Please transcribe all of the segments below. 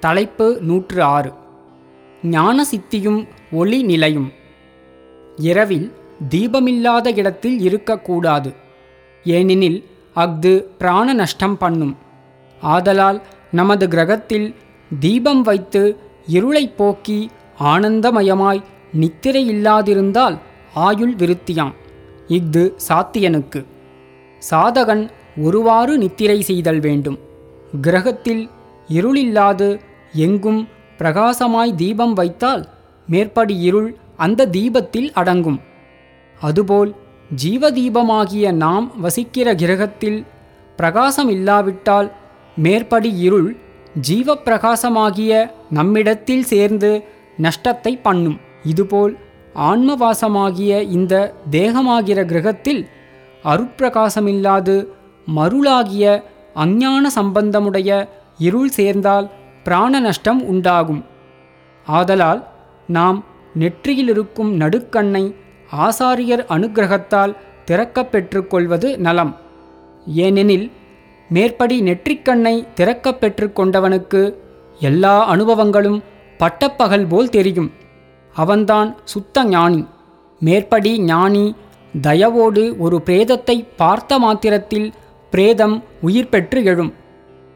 தலைப்பு நூற்று ஆறு. ஞான சித்தியும் ஒளி நிலையும் இரவில் தீபமில்லாத இடத்தில் இருக்கக்கூடாது. ஏனெனில் அஃது பிராண நஷ்டம் பண்ணும். ஆதலால் நமது கிரகத்தில் தீபம் வைத்து இருளைப் போக்கி ஆனந்தமயமாய் நித்திரை இல்லாதிருந்தால் ஆயுள் விருத்தியாம். இஃது சாத்தியனுக்கு. சாதகன் ஒருவாறு நித்திரை செய்தல் வேண்டும். கிரகத்தில் இருளில்லாது எங்கும் பிரகாசமாய் தீபம் வைத்தால் மேற்படி இருள் அந்த தீபத்தில் அடங்கும். அதுபோல் ஜீவதீபமாகிய நாம் வசிக்கிற கிரகத்தில் பிரகாசம் இல்லாவிட்டால் மேற்படி இருள் ஜீவப்பிரகாசமாகிய நம்மிடத்தில் சேர்ந்து நஷ்டத்தை பண்ணும். இதுபோல் ஆன்மவாசமாகிய இந்த தேகமாகிற கிரகத்தில் அருட்பிரகாசமில்லாது மருளாகிய அஞ்ஞான சம்பந்தமுடைய இருள் சேர்ந்தால் பிராண நஷ்டம் உண்டாகும். ஆதலால் நாம் நெற்றியிலிருக்கும் நடுக்கண்ணை ஆசாரியர் அனுக்கிரகத்தால் திறக்கப் பெற்றுக்கொள்வது நலம். ஏனெனில் மேற்படி நெற்றிக்கண்ணை திறக்கப் பெற்றுக்கொண்டவனுக்கு எல்லா அனுபவங்களும் பட்டப்பகல் போல் தெரியும். அவன்தான் சுத்த ஞானி. மேற்படி ஞானி தயவோடு ஒரு பிரேதத்தை பார்த்த மாத்திரத்தில் பிரேதம் உயிர் பெற்று எழும்.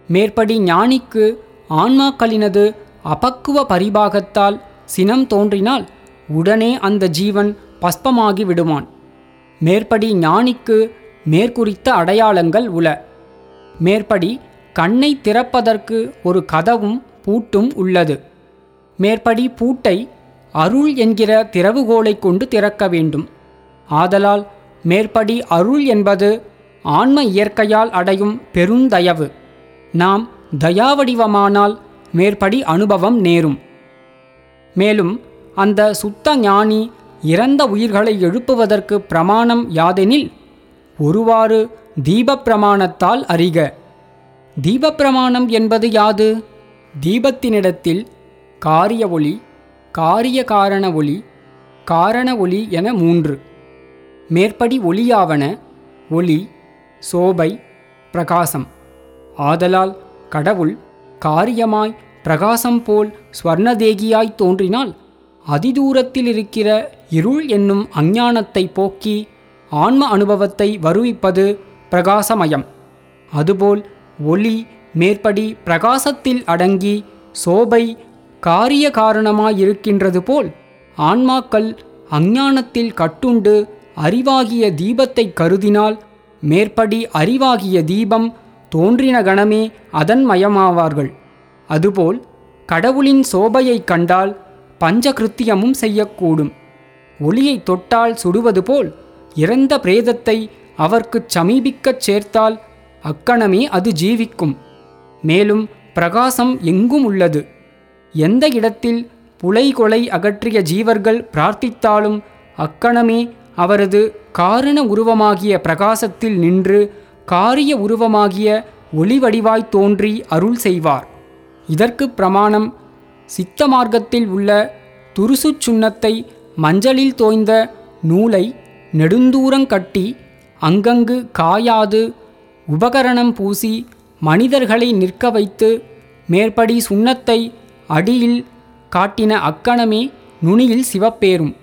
மேற்படி ஞானிக்கு ஆன்மாக்களினது அபக்குவ பரிபாகத்தால் சினம் தோன்றினால் உடனே அந்த ஜீவன் பஸ்பமாகி விடுவான் மேற்படி ஞானிக்கு மேற்குறித்த அடையாளங்கள் உள. மேற்படி கண்ணை திறப்பதற்கு ஒரு கதவும் பூட்டும் உள்ளது. மேற்படி பூட்டை அருள் என்கிற திறவுகோலை கொண்டு திறக்க வேண்டும். ஆதலால் மேற்படி அருள் என்பது ஆன்ம இயற்கையால் அடையும் பெருந்தயவு. நாம் தயாவடிவமானால் மேற்படி அனுபவம் நேரும். மேலும் அந்த சுத்த ஞானி இறந்த உயிர்களை எழுப்புவதற்கு பிரமாணம் யாதெனில் ஒருவாறு தீபப்பிரமாணத்தால் அறிக. தீபப்பிரமாணம் என்பது யாது? தீபத்தினிடத்தில் காரிய ஒளி காரிய காரண ஒளி காரண ஒளி என மூன்று. மேற்படி ஒளியாவன ஒளி சோபை பிரகாசம். ஆதலால் கடவுள் காரியமாய் பிரகாசம் போல் ஸ்வர்ணதேகியாய் தோன்றினால் அதிதூரத்தில் இருக்கிற இருள் என்னும் அஞ்ஞானத்தை போக்கி ஆன்ம அனுபவத்தை வருவிப்பது பிரகாசமயம். அதுபோல் ஒளி மேற்படி பிரகாசத்தில் அடங்கி சோபை காரிய காரணமாயிருக்கின்றது போல் ஆன்மாக்கள் அஞ்ஞானத்தில் கட்டுண்டு அறிவாகிய தீபத்தை கருதினால் மேற்படி அறிவாகிய தீபம் தோன்றின கணமே அதன் மயமாவார்கள். அதுபோல் கடவுளின் சோபையைக் கண்டால் பஞ்சகிருத்தியமும் செய்யக்கூடும். ஒளியை தொட்டால் சுடுவது போல் இறந்த பிரேதத்தை அவர்க்குச் சமீபிக்கச் சேர்த்தால் அக்கணமே அது ஜீவிக்கும். மேலும் பிரகாசம் எங்கும் உள்ளது. எந்த இடத்தில் புலை கொலை அகற்றிய ஜீவர்கள் பிரார்த்தித்தாலும் அக்கணமே அவரது காரண உருவமாகிய பிரகாசத்தில் நின்று காரிய உருவமாகிய ஒளிவடிவாய் தோன்றி அருள் செய்வார். இதற்கு பிரமாணம் சித்த மார்க்கத்தில் உள்ள துருசுச் சுண்ணத்தை மஞ்சளில் தோய்ந்த நூலை நெடுந்தூரங்கட்டி அங்கங்கு காயாது உபகரணம் பூசி மனிதர்களை நிற்க வைத்து மேற்படி சுண்ணத்தை அடியில் காட்டின அக்கணமே நுனியில் சிவப்பேறும்.